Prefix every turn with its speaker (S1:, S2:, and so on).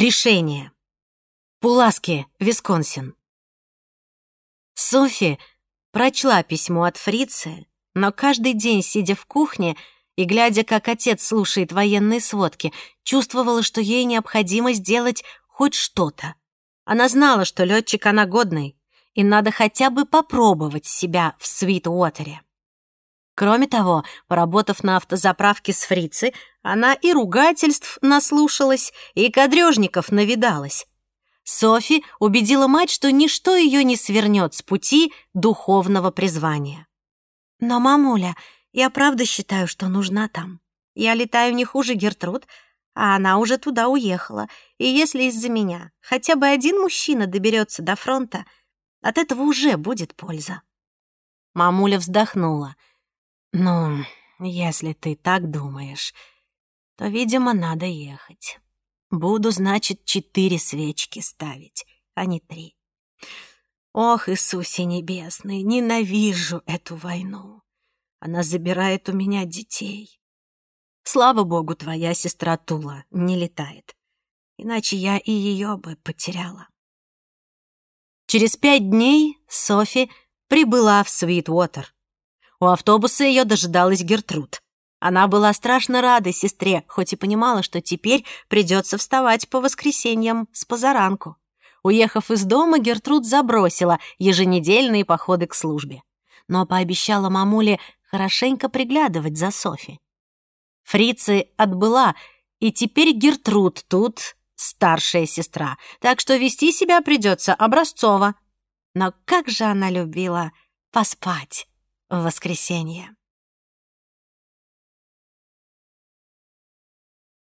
S1: Решение. Пуласки, Висконсин. Софи прочла письмо от фрицы, но каждый день, сидя в кухне и глядя, как отец слушает военные сводки, чувствовала, что ей необходимо сделать хоть что-то. Она знала, что летчик она годный, и надо хотя бы попробовать себя в Свит-Уотере. Кроме того, поработав на автозаправке с фрицы, она и ругательств наслушалась, и кадрёжников навидалась. Софи убедила мать, что ничто ее не свернет с пути духовного призвания. «Но, мамуля, я правда считаю, что нужна там. Я летаю не хуже Гертруд, а она уже туда уехала. И если из-за меня хотя бы один мужчина доберется до фронта, от этого уже будет польза». Мамуля вздохнула — «Ну, если ты так думаешь, то, видимо, надо ехать. Буду, значит, четыре свечки ставить, а не три. Ох, Иисусе Небесный, ненавижу эту войну. Она забирает у меня детей. Слава богу, твоя сестра Тула не летает. Иначе я и ее бы потеряла. Через пять дней Софи прибыла в Свитвотер. У автобуса ее дожидалась Гертруд. Она была страшно рада сестре, хоть и понимала, что теперь придется вставать по воскресеньям с позаранку. Уехав из дома, Гертруд забросила еженедельные походы к службе. Но пообещала мамуле хорошенько приглядывать за Софи. Фрицы отбыла, и теперь Гертруд тут старшая сестра, так что вести себя придется образцово. Но как же она любила поспать! В воскресенье.